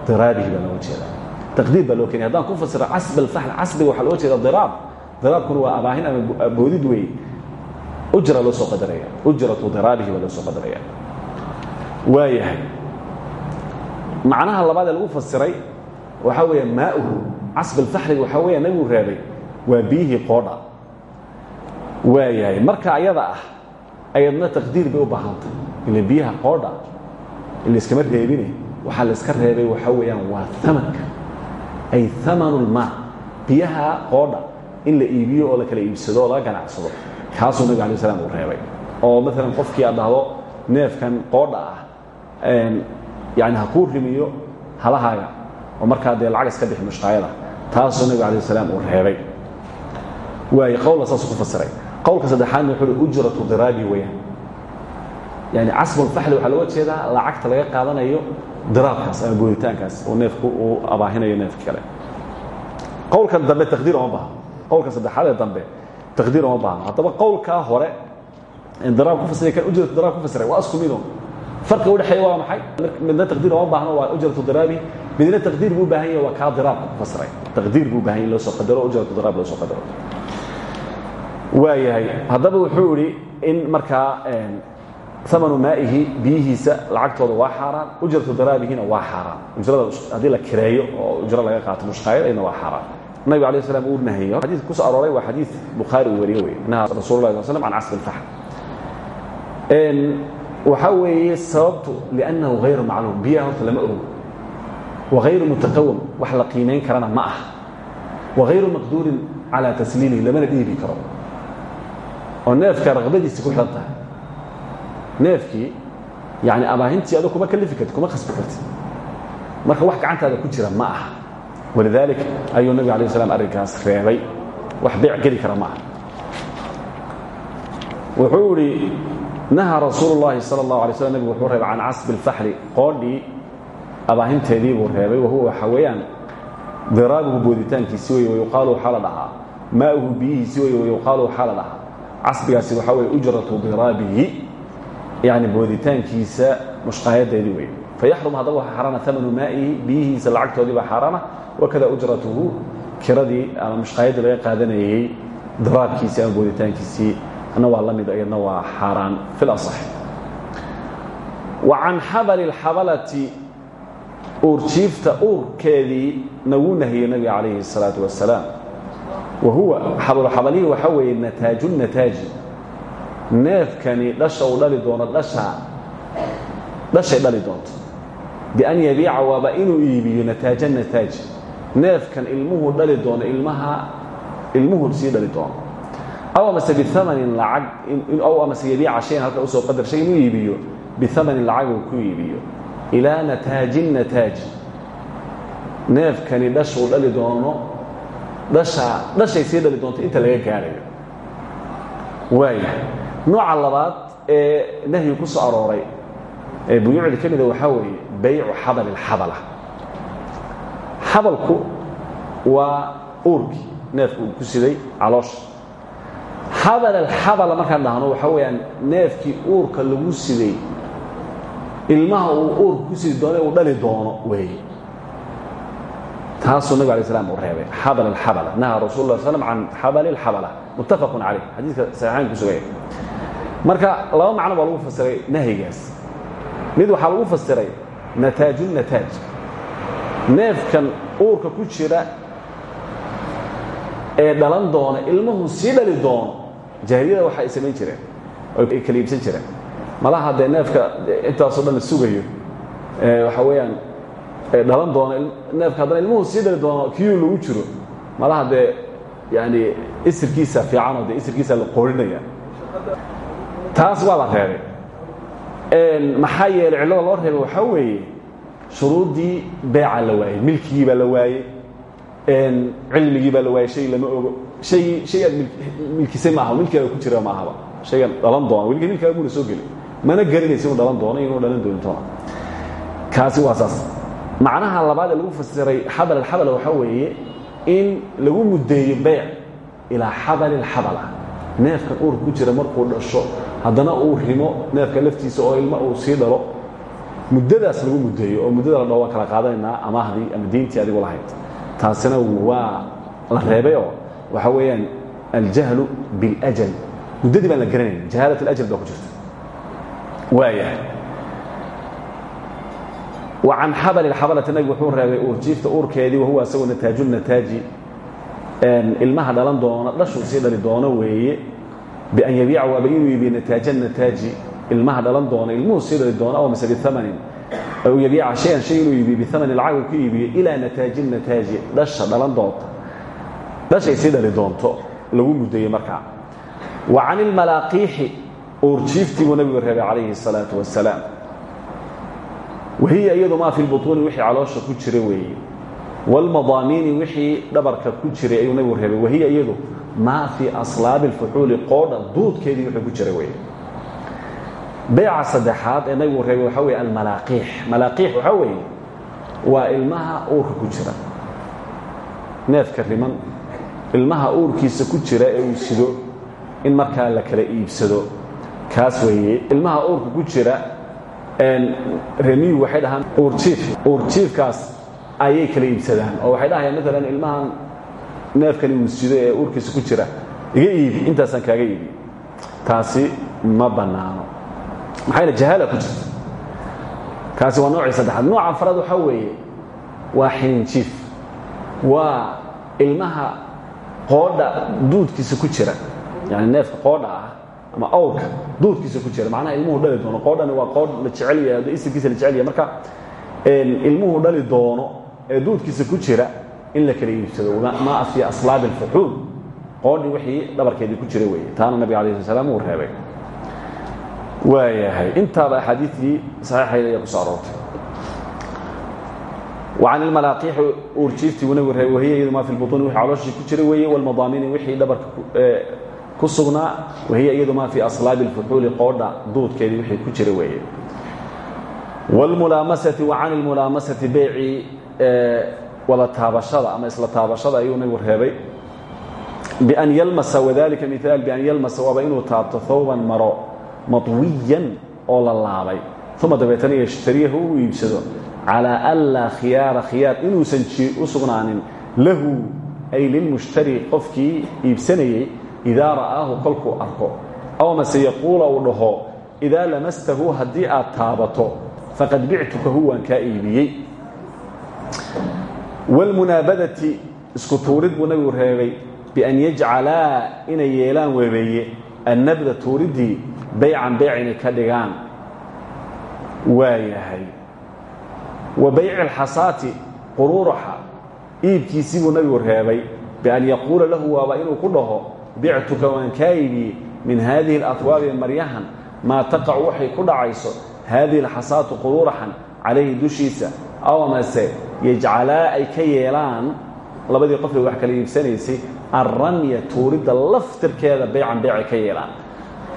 diraabihi baa looga jeedaa. Taqdiir baa loo keenay. Haddaan ku fasira casb alfaxl casbiga waxaa looga jeeda diraab. Diraabkuna waa abaahin ama boodid weeye ujra loo soo qadaraya ujratu diraabihi baa loo soo qadaraya waayahay macnaha labaad ee lagu fasiray waxaa weeye maauhu casb alfaxliga waxaa weeya nabigu reebay waa biyihii qoodha waayahay marka ayada ah ayadna taqdiir bay u baahantay. Ile biyaha qoodha layskama reebine waxaa layska reebay waxaa weeyaan waa amanka ay amanu lmaa biyaha qoodha in la iibiyo oo la kala iibsado oo ganacsado. Kaasuu uu reebay. Oo maalan qofkii aad dhahdo neefkan qoodha ah yani ha kuu rimiyo halahaaga oo markaa dee lacag iska bixi mushqaayada taasuu nabig alay salaam uu reebay. Waay qowla saasuu ku fasiray. Qowlka saddexaadna wuxuu uhi ujratu diraabi weyaan yani casbulfaxli waxaa looga jeedaa lacagta laga qaadanayo diraabkaas ama booditaankaas oo neefku uu abaahinayo neefka kale. Qowlkan dambe taqdiir oma baahno qowlka saddexaad ee dambe taqdiir oma baahno haddaba qowlkaa hore diraab ku fasiray kan ujratu diraab ku fasiray waa isku mido farqiga udhexeeya waa maxay? Midna taqdiir oma baahno waa ujratu diraabi midna taqdiir buu u baahan yahay waa kaa diraabka ku fasiray taqdiir buu u baahan yahay loo soo qadaro ujratu diraab loo soo qadaro. Waayahay haddaba wuxuu idhi in markaa amanu maa'ihi biyihiisa lacagtooda waa xaaraan ujratu daraabihina waa xaaraan. Ujrada haddii la kireeyo oo ujro laga qaato mushqaayadayna waa xaaraan. Nabig alay slam uu nahiyo. Xadiidka ku soo arooray waa xadiid bukhaari uu wariye wey naha rasul lah sal slam can casbi ilfaxl waxaa weeye sababtu liannahu hayru macluum. Biyaha horta lama ogo wahayru mutaqawam wax la qiimayn karana ma aha. Wahayru maqduurin calaa tasliimihi. Lamana dhiibi karo. Oo neefka raqbadiisi ku xidhan tahay. Neefkii yani abaahintii ado kuma kalifi karti kuma khasbi karti marka wax gacantaada ku jira ma aha. Walidalik ayuu nabig alay slam arrinkaas reebay. Wax beec geli kara ma aha. Wuxuu idhi nahaa rasuulu llahi sal اllahu alay wuxuu reebay can casbi اlfaxli qoodhii abaahinteedii buu reebay wahuwa waxa weeyaan diraabuhu booditaankiisi wey wayuqaalu waxaa la dhahaa. Maauhu biyihiisi wey wayuqaalu waxaa la dhahaa. Casbigaasi waxaa weye ujratu diraabihi. Yani booditaankiisa mushqaayadeedii wey fayaxrum haddaba waxaa xaaraana amanu maa'ihi biyihiisa lacagtoodii baa xaaraana wakada ujratuhu kiradii ama mushqaayaddii laga qaadanayey diraabkiisii ama na waa la mid iyadna waa xaaraan fi laصx wa can xabali اlxabalati uurjiifta uurkeedii nagu nahiyey nabiga calayhi الsalaaةu wasalaam wa huwa xabalxabalihii waxaa weeye nataaju nataaji neefkani dhasha uu dhali doono dhashaa dhashay dhali doonto bian yabiica waaba inuu iibiyo nataaja nataaji neefkan ilmuhu dhali doono ilmaha ilmuhu sii dhali doono aw amase biamanin lacag aw amase yabiica shayan halka u soo qadar shay inuu iibiyo biamanin lacag uu ku iibiyo ilaa nataajin nataaji neefkani dhashuu dhali doono dhashaa dhashay sii dhali doonto inta laga gaadhayo waaya nooca labaad ee nahyi ku soo arooray ee buyuucda ka mida waxaa weeye baycu xabal اlxabala xabalku waa uurkii neefka uu ku siday caloosha xabal alxabala markaan dhahno waxaa weeyaan neefkii uurka lagu siday ilmaha uu uurka ku sidi doono uu dhali doono weeye taasuu nabig alay slam uu reebay xabal alxabala nahaa rasul la slm can xabali اlxabala muttafaqun calayh xadiidka saxiixayn ku sugaya marka laba macno baa lagu fasiray nahyigaas. Mid waxaa lagu fasiray nataaju nataaj. Neefkan uurka ku jira ee dhalan doona ilmuhu sii dhali doono jaahiliyada waxa ay samayn jireen ay kala jireen. Malaha dee neefka intaasoo dhan la sugayo? Waxa weeyaan dhalan doona neefka haddana ilmuhu sii doono kiyuu lagu jiro. Malaha dee yani isirkiisa fiicanoo dee isirkiisa la qoorinaya taas waa la reebay. Maxaa yeelay cillada loo reebay waxaa weeye shuruuddii beeca la waayey milkigii la waayey cilmigii baa la waayey shay lama ogo haygii shay aad milkisay ma aha milkaaga ku jira ma ahaba. Shaygan dhalan doona weliga milkaaga muna soo gelin mana garanaysa inuu dhalan doono inuu dhalan doontoona kaasi waa saas. Macnaha labaad lagu fasiray xabal alxabala waxaa weeye in lagu muddeeyo beyc ilaa xabali alxabala neefkan uurka ku jira markuu dhasho haddana uu rimo neefka laftiisa oo ilma uu sii dhalo muddadaas lagu muddeeyo oo muddada la dhaho waan kala qaadanaynaa amaahdii ama diintii adigu lahayd. Taasina waa la reebayoo waxaa weeyaan aljahlu biاljal muddadii baan la garanayn jahaalat اlajal baa ku jirta waayahay wa can xabal اxabalati nabig wuxuu reebay uurjiifta uurkeedii wahuwa isagoo nataaju nataaji ilmaha dhalan doona dhashuu sii dhali doono weeye bian yabiica waaba inuu iibiye nataaja nataaji ilmaha dhalan doona ilmuhu sii dhali doono aw mise biamanin aw yabiica shayan shay inuu iibiye biamanin lacag uu ku iibiye ilaa nataaji nataaji dhasha dhalan doonta dhashay sii dhali doonto lagu muddeeyey markaa wa can ilmalaaqiixi uurjiiftii buu nabigu reebay calayhi الsalaaةu wasalaam wahiya iyadu maa fi lbuطuuni wixii caloosha ku jira weeye wاlmadaamiini wixii dhabarka ku jiray ayuu nabigu reebay wahiya iyadu maa fii aslaabi اlfuxuuli qoodha duudkeedii wixii ku jira weeye beeca saddexaad ee nabigu reebay waxaa weeye almalaaqiix malaaqiix waxaa weeye waa ilmaha uurka ku jira neefka riman ilmaha uurkiisa ku jira ee uu sido in markaa la kala iibsado. Kaas weeye ilmaha uurka ku jira remiyu waxay dhahaan uurjiif uurjiifkaas ayay kala iibsadaan. Oo waxay dhahayaan maalan ilmahan neefkani uu sido ee uurkiisa ku jira iga iibi intaasaan kaaga iibi. Taasi ma bannaano. Maxaa yaele jahaala ku jirta kaasi waa noocii saddexaad. Nooca afraad waxaa weeye waa xininjiif waa ilmaha qoodha duudkiisa ku jira. Yani neefka qoodha ah ama awrka duudkiisa ku jira. Macnaha ilmuhu dhali doono. Qoodhani waa qoodh la jecel yahay isirkiisa la jecel yahay. Marka ilmuhu dhali doono ee duudkiisa ku jira in la kala iibsado. Maa fii aslaabi alfuxuul qoodhi wixii dhabarkeedii ku jira weeye. Taana nabiga alayh sl uu reebay. Waayahay intaaba axaadiidii saxiixayda ku soo an imalaaiixi uurjiiftii u nabigu reebay wahiya iyadu maa fi buuni wii calooshii ku jira weeye wlmadaamini wixii dhabarka ku sugnaa wahiya iyadu maa fii aslaabi اlfuxuuli qoodha duudkeedii wixii ku jira weeye. Wlmulaamasati wa can ilmulaamasati beecii wada taabashada ama isla taabashada ayuu nabigu reebay ban yalmasa wadalika miaal bian yalmasa waaba inuu taabto hawban maro maطwiyan oo la laabay. Uma dabeetana yashtariyahu u iibsado calى an laa khiyaara khiyaar inuusan u sugnaanin lahu ay lilmushtari qofkii iibsanayey idaa ra'aahu kolkuu arko aw mase yaquula uu dhaho idaa lamastahu haddii aad taabato faqad bictukahu waan kaa iibiyey wاlmunaabadati isku tuurid buu nabigu reebay bian yajcalaa inay yeelaan weebeeye annabda tuuriddii baycan inay ka dhigaan waayahay wa bayci alxasaati quruuraxa iibkiisii buu nabigu reebay bian yaquula lahu waaba inuu ku dhaho bictuka waan kaa iibiyey min haadihi اlatwaabi maryahan maa taqacu waxay ku dhacayso haadihi alxasaatu quruuraxan calayhi dushiisa aw amase yajcalaa ay ka yeelaan. Labadii qofkay wax kala iibsanaysay alramya tuuridda laftirkeeda baycan beecay ka yeelaan.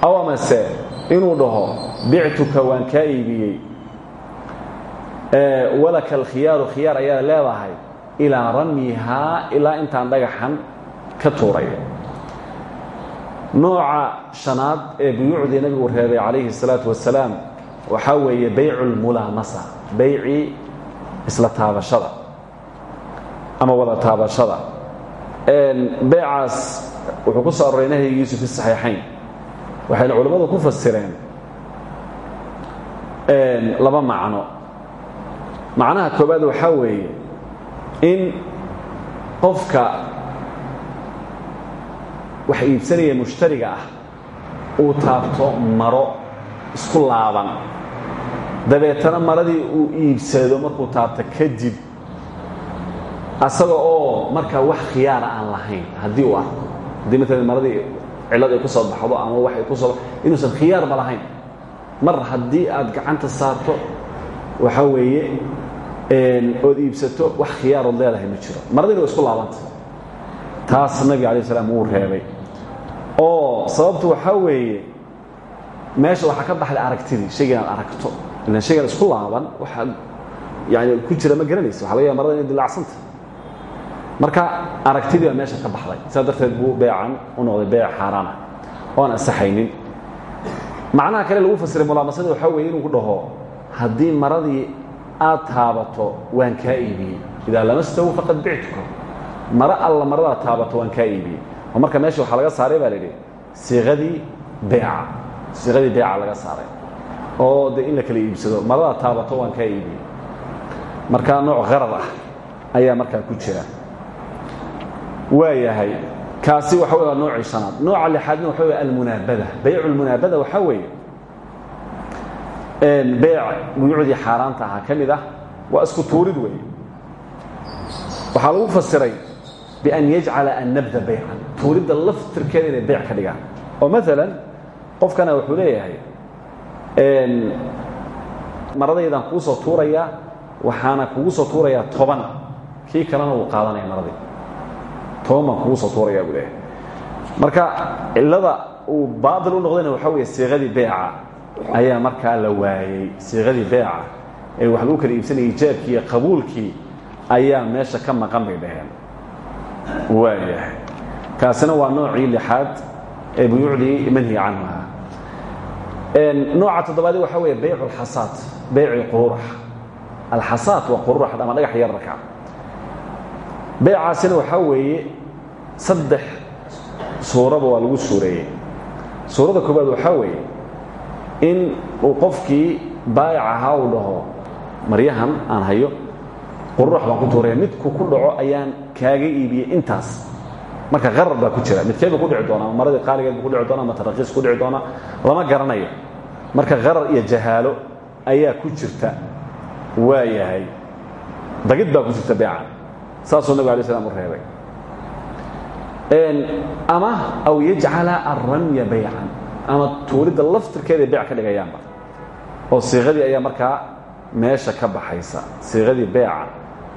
Aw amase inuu dhaho bictuka waan kaa iibiyey walaka alkhiyaaru khiyaar ayaad leedahay ilaa ramyihaa ilaa intaan dhagaxan ka tuuraya nooca shanaad ee buyuucdii nabigu reebay calayhi الsalaatu wasalaam waxaa weeye baycu lmulaamasa baycii isla taabashada ama wada taabashada. Beycaas wuxuu ku soo aroray nahyigiisu fi saxiixayn. Waxayna ku fasireen laba macno macnaha koobaad waxaa weeye in qofka wax iibsanaya mushtariga ah uu taabto maro isku laaban. Dabeetana maradii uu iibsado markuu taabto kadib asaga oo markaa wax khiyaara aan lahayn haddii uu arko. Haddii maalan maradii cillad ay ku soo baxdo ama wax ay ku soo inuusan khiyaarba lahayn. Mar haddii aad gacanta saarto waxaa weeye ood iibsato wax khiyaarood leedahay ma jiro. Maradina waa isku laabanta taas nabiga alay slam wuu reebay. Oo sababtu waxaa weeye meesha waxaa ka baxday aragtidii shayga inaad aragto. Ilan shaygan isku laaban waxaa yani ku jira ma garanaysa. Waxa laga yaba marada inay dilacsanta marka aragtidii baa meesha ka baxday. Sidaa darteed buu beecan u noqday beec xaaraana. Oo aan ansaxaynin macnaha kale lagu fasiray mulaamasada waxaa weeye inuu ku dhaho haddii maradii aad taabato waan kaa iibiyey idaa lamastahu faqad bictuka maro alla maradaad taabato waan kaa iibiyey marka meesha waxaa laga saaray baa la idhi siiqadii beeca. Siiqadii beeca laga saaray. Oo de in la kala iibsado maradaad taabato waan kaa iibiyey marka nooc harar ah ayaa markaa ku jira. Waayahay kaasi waxa wey waa noocii shanaad. Nooca lixaadna waxa wey almunaabada. Baycu lmunaabada waxaa weeye beec buyuucdii xaaraanta ahaa ka mid ah isku tuurid weeye. Waxaa lagu fasiray bian yajcala annabda baycan tuuridda laftirkeeda inay beyc ka dhigaan. Oo maalan qofkana wuxuu leeyahay maradaydaan kuu soo tuurayaa waxaana kugu soo tuurayaa toban. Kii kalena wuu qaadanaya maradii. Toban baan soo tuurayaa buu marka cillada uu baatil u noqdayna waxaa weeye siiqadii beeca ayaa markaa la waayey siiqadii beeca ee wax lagu kala iibsanayay ijaabkii iyo qabuulkii ayaa meesha ka maqan bay dhaheen. Waayahay. Kaasina waa noocii lixaad ee buyuucdii manhi canha. Nooca toddobaadi waxaa weeye baycu alxasaad bayci qururax alxasaad waa qururax ama dhagax yararka baycaasina waxaa weeye saddex suuraba waa lagu suureeyey. Suuradda koobaad waxaa weeye in uu qofkii baayac ahaa uu dhaho maryahan aan hayo. Qururax baan ku tuuraya midku ku dhaco ayaan kaaga iibiyey intaas. Marka qarar baa ku jira. Midkeedba ku dhici doona maradii qaaligeedba ku dhici doona ama tarakiis ku dhici doona lama garanayo. Marka qarar iyo jahaalo ayaa ku jirta waa dagid baa ku jirta beecan. Saasuu nabig alay slam u ama aw yajcala alramya baycan ama tuuridda laftirkeeda beec ka dhigayaanba oo siiqadii ayaa markaa meesha ka baxaysa. Siiqadii beeca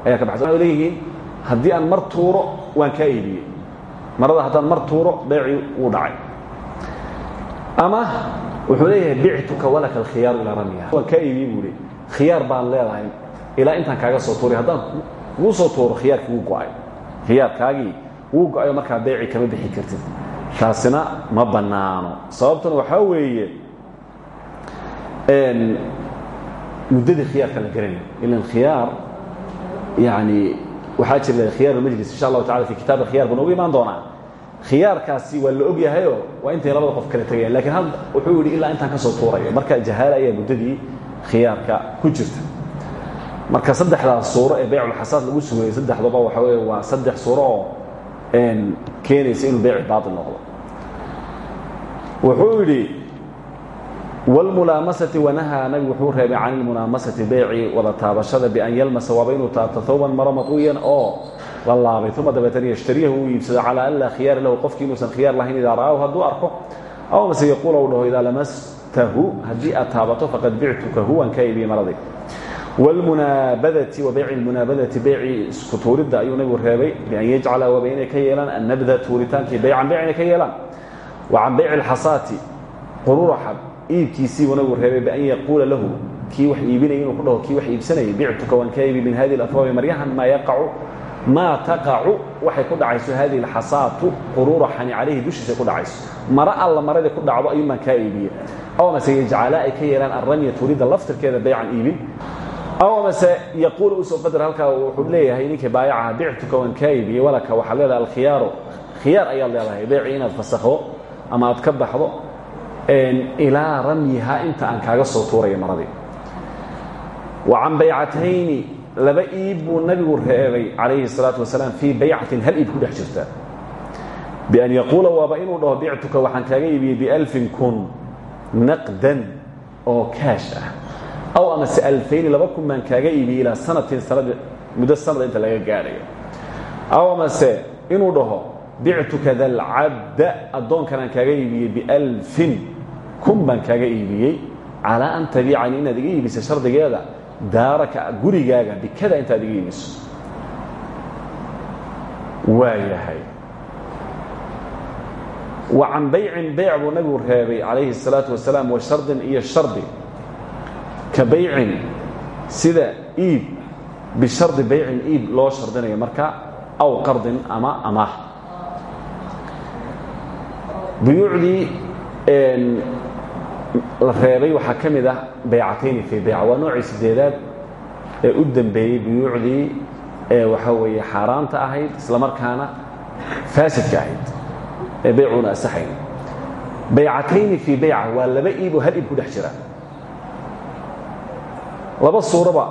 ayaa ka baxaysa. Leeyihiin haddii aan mar tuuro waan kaa iibiyey. Marada haddaan mar tuuro beecii wuu dhacay. Ama wuxuu leeyahay bictuka walaka alkhiyaaru ilaa ramyiha. Waan kaa iibiyey buu le khiyaar baan leedahay ilaa intaan kaaga soo tuuray. Haddaan kuu soo tuuro khiyaarkii wuu go'ay. Khiyaarkaagii wuu go'ayo markaa beeci kama bixi kartid taasina ma bannaano. Sababtuna waxaa weeye muddadii khiyaarka la garanayo ilan khiyaar yani waxaa jira khiyaar majlis insha allahu tacala fi kitaab alkhiyar buu noogu imaan khiyaarkaasi waa la og yahayoo waa intay labada qof kala tegayaan lakiin had wuxuu yidhi ilaa intaan ka soo tuurayo. Marka jahaala ayaa muddadii khiyaarka ku jirta. Marka saddexdaas suuro ee beyculxasaad lagu sugayay saddexdaba waxa wey waa saddex suuro oo keenaysa inuu beyci baail noqdo wuxuu yidhi wاlmulaamasati wanahaa nabigu wuxuu reebay can ilmulaamasati beyci wada taabashada bian yalmasa waaba inuu taabto thawban maro maطwiyan oo la laabay uma dabeetana yashtariyahu uu iibsado calaa an laa khiyaara lahu qofkii inuusan khiyaar lahayn idaa ra'aahu hadduu arko aw mase yaquul u dhaho idaa lamastahu haddii aad taabato faqad bictukahu waan kaa iibiyey maradii wاlmunaabadati wa bayci اlmunaabadati beycii isku tuuridda ayuu nabigu reebay bian yajcala waaba inay ka yeelaan annabda tuuritaankii baycan beyc inay ka yeelaan wa can bayci اlxasaati qururaxa iibkiisiibuu nabigu reebay bian yaquula lahu kii wax iibinaya inuu ku dhaho kii wax iibsanayay bictuka waan kaa iibi min hadihi اlafwaabi maryahan maa yaqacu maa taqacu waxay ku dhacayso hadihi alxasaatu quruuraxani calayhi dushiisay ku dhacayso. Mara alla maradii ku dhacdo ayuun baan kaa iibiyey. Aw mase yajcala ay ka yeelaan arramya tuuridda laftirkeeda baycan iibin. Aw mase yaquulu u soo qadar halkaa wuxuu leeyahay ninkii baayacaha bictuka waan kaa iibiyey walaka waxaad leedahay alkhiyaaru. Khiyaar ayaad leedahay beecii inaad fasakhdo ama aad ka baxdo ilaa ramyihaa inta aan kaaga soo tuuraya maradii wa can baycatayni laba iib buu nabigu reebay calayhi الsalaaةu wasalaam fii baycatin hal iib ku dhex jirta bian yaquula waaba inuu dhaho bictuka waxaan kaaga iibiyey bialfin kun naqdan oo kaash ah aw amase alfayni laba kun baan kaaga iibiyey ilaa sanatin sanad muddo sanada inta laga gaadhayo aw amase inuu dhaho bictuka dalcabda addoonkanaan kaaga iibiyey bialfin kun baan kaaga iibiyey calaa an tabiicani inaad iga iibisa shardigeeda daaraka gurigaaga bikada intaad iga iibiso waa yahay wa can baycin beyc buu nabigu reebay calayhi الsalaaةu wasalaam wa shardin iyo shardi ka baycin sida iib bishardi baycin iib loo shardinayo marka aw qardin ama amaah buyuucdii la reebay waxaa ka mid ah baycatayni fii bayca waa noocii sideedaad ee u dembeeyey buyuucdii ee waxaa weeye xaaraanta ahayd isla markaana faasidka ahayd ee baycuuna asaxayn baycatayni fii bayca waa laba iiboo hal ku dhex laba suuraba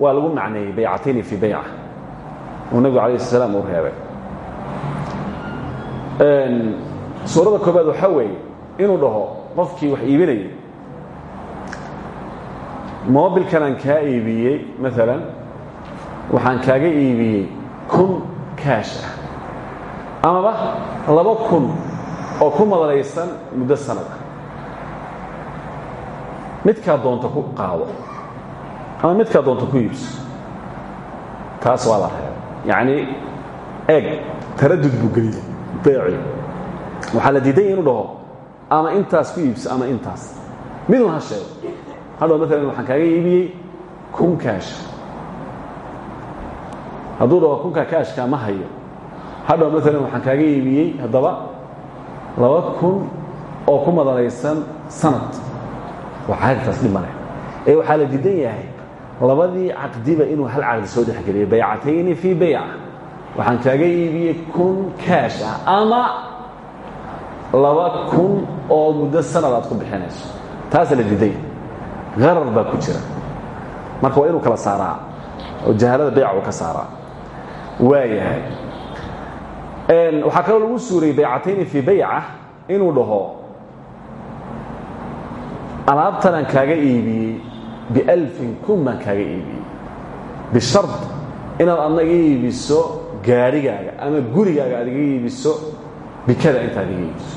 waa lagu macneeyey baycatayni fii bayca uu nabigu alayh sl slam reebay suurada koobaad waxaa weeye inuu dhaho qofkii wax iibinayay. Mobilkanaan kaa iibiyey maalan waxaan kaaga iibiyey kun kaash ah. Amaba laba kun oo ku madalaysan muddo sanad. Ah midkaa doonta ku qaado ama midkaa doonta ku iibso? Taas waa la reeba yacnii eeg taradud buu geliya beeci waxaa la diiday inuu dhaho ama intaas ku iibso ama intaas. Midun ha sheego. Hadhow maalan waxaan kaaga iibiyey kun kaash. Hadduu dhaho kunka kaashka ma hayo. Hadhow maalan waxaan kaaga iibiyey haddaba laba kun oo ku madalaysan sanad. Waa caaditaas dhib ee waxaa la diidan yahay labadii caqdiba inuu hal caqdi soo dhexgeliyo baycatayni fii bayca. Waxaan kaaga iibiyey kun kaash ama laba kun oo muddo sanad aad ku bixinayso. Taasa la diidan yahay arar baa ku jira. Marka waa inuu kala saaraa. Oo jahalada bayc uu ka saaraa. Waayahay waxaa kaloo lagu suuriyey baycatayni fii bayca inuu dhaho alaabtan aan kaaga iibiyey bialfin kun baan kaaga iibiyey. Bishard inaad adna iga iibiso gaarhigaaga ama gurigaaga aad iibiso bikada intaad iga iibiso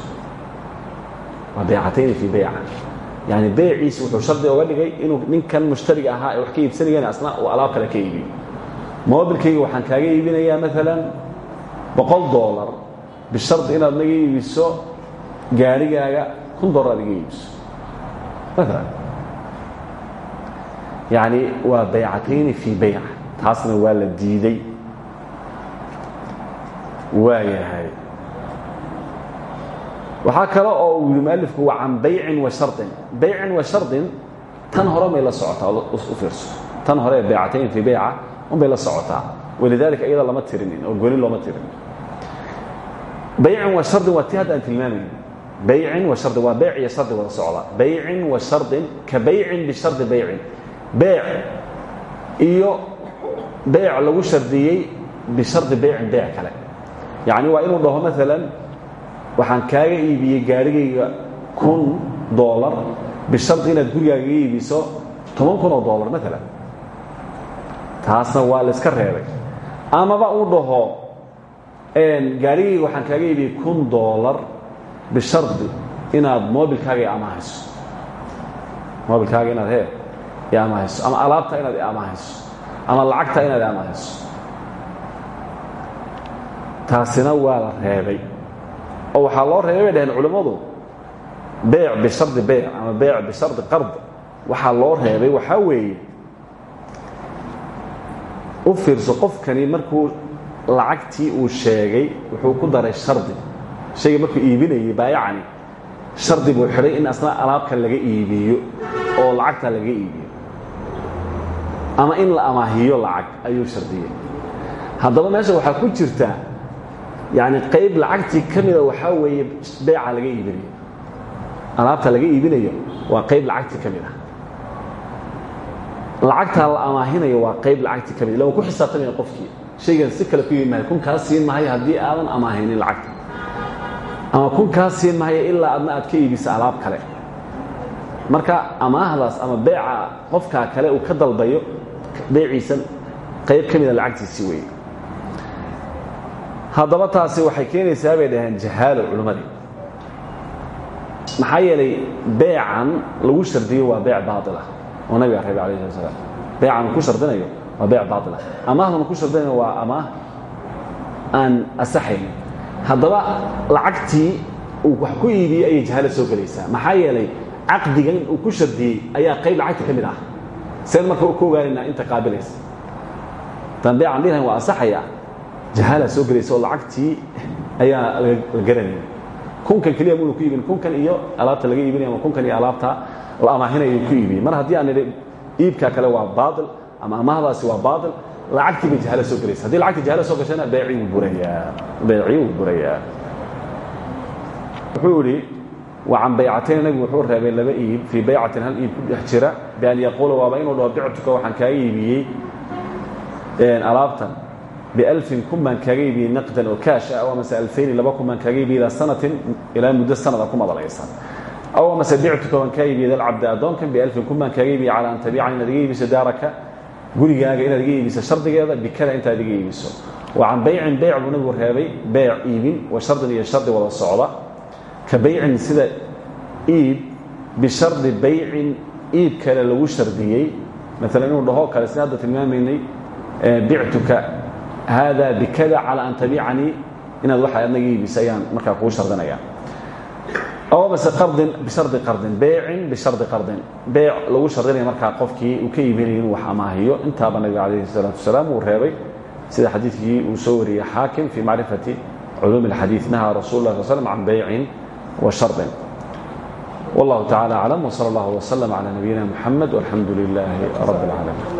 waa baycatayni fii bayca yani beyciisi wuxuu shardi oga dhigay inuu ninkan mushtariga ahaa ee wax ka iibsanayana asna uu alaab kale ka iibiyo mobilkayga waxaan kaaga iibinayaa maalan boqol dolar bishardi inaad naga iibiso gaarigaaga kun dolar aad iga iibiso maalan yani waa baycatayni fii bayca taasna waa la diiday waa yahay waxaa kale oo uu yihi mualifku waa can baycin wa shardin. Baycin wa shardin tan hore may la socotaa u fiirso. Tan hore ee baycatayn fii bayca unbay la socotaa. Walidaalika iyada lama tirinin oo gonin looma tirinin. Baycin wa shardin waa ti hadda aan tilmaamayn. Baycin wa shardin waa beyc iyo shardi wada socda. Baycin wa shardin ka baycin bishardi baycin beyc iyo beyc lagu shardiyey bishardi beycin beyc kale. Yacni waa inuu dhaho maalan waxaan kaaga iibiyey gaarigayga kun dolar bishardi inaad gurigaaga iga iibiso toban kun oo dolar maalan taasna waa la iska reebay. Amaba uu dhaho gaarigayga waxaan kaaga iibiyey kun dolar bishardi inaad mobilkaaga i amaahayso. Mobilkaaga inaad he i amaahayso. Ama alaabta inaad i amaahayso. Ama lacagta inaad i amaahayso. Taasina waa la reebay oo waxaa loo reebay bay dhaheen culimmadu beyc bishardi beyc ama beyc bishardi qard. Waxaa loo reebay waxaa weeye u fiirso qofkani markuu lacagtii uu sheegay wuxuu ku daray shardi. Shayga markuu iibinayay baayacani shardi buu xidhay in asna alaabka laga iibiyo oo lacagta laga iibiyo. Ama in la amaahiyo lacag ayuu shardiyey haddaba meesha waxaa ku jirta yani qayb lacagtii ka mida waxaa weeye beeca laga iibinayo. Alaabta laga iibinayo waa qayb lacagtii ka mid ah lacagtaa la amaahinayo waa qayb lacagtii ka mid illa waa ku xisaabtamaya qofkii. Shaygan si kale ku yimi maayo kun kaa siin mahayo haddii aadan amaahaynin lacagta. Ama kun kaa siin mahayo ilaa adna aad ka iibisa alaab kale. Marka amaahdaas ama beeca qofkaa kale uu ka dalbayo beeciisan qayb ka mida lacagtiisii weeye haddaba taasi waxay keenaysaa bay dhaheen jahaalo culimmadii maxaa yeelay beecan lagu shardiyo waa beec baailah oo nabiga reebay alayh slat slam ku shardinayo waa beec baailah amaahdan ku shardinayo waa amaah aan asaxaynin haddaba lacagtii uu wax ku iibiyey ayay jahaalo soo gelaysaa. Maxaa yeelay caqdigan uu ku shardiyey ayaa qayb lacagta ka ah. Seen marka ku ogaanaynaa inta qaabilaysa haddaan beecan dhihayn waa asaxaya jahaala soo gelaysa oo lacagtii ayaa la garanaya kunkan keliya munu ku iibin kunkan iyo alaabta laga iibinaya ama kunkan iyo alaabta la amaahinayo ku iibiyey mar haddii aan idhi iibkaa kale waa baail ama amaahdaasi waa baail lacagtii bay jahaalo soo gelaysa. Haddii lacagtii jahaalo soo gashana beecii wuu burayaa. Beecii wuu burayaa. Wuxuu idhi wacan baycatayn nabigu wuxuu reebay laba iib. Fii baycatin hal iib ku dhex jira. Bian yaquula waaba inuu dhaho bictuka waxaan kaaga iibiyey alaabtan bialfin kun baan kaaga iibiyey naqdan oo kaash ah aw amase alfayni laba kun baan kaaga iibiyey ilaa sanatin ilaa muddo sanada ku madalaysa aw amase bictuka waan kaa iibiyey dalcabda addoonkan bialfin kun baan kaaga iibiyey calaa an tabiican inaad iga iibiso daaraka gurigaaga inaad iga iibiso shardigeeda bikada intaad iga iibiso wa can baycin beyc buu nabigu reebay beyc iibin wa shardin iyo shardi wada socda ka baycin sida iib bishardi baycin iib kale lagu shardiyey maalan inuu dhaho kale sida hadda tilmaamaynay bictuka hada bikada calى an tabicanii inaad waxa adnaga iibisa ayaan markaa kuu shardinaya aw mase qardin bishardi qardin beecin bishardi qardin beec lagu shardinaya markaa qofkii uu ka iibinaya inuu wax amaahiyo intaaba nabiga calayhi الsalaatu wasalaam uu reebay sida xadiidkii uu soo wariyey xaakim fii macrifati culuum اlxadiid nahaa rasul lah sl slm can beycin wa shardin والله تعالى أعلم وصلى الله وسلم على نبينا محمد والحمد لله رب العالمين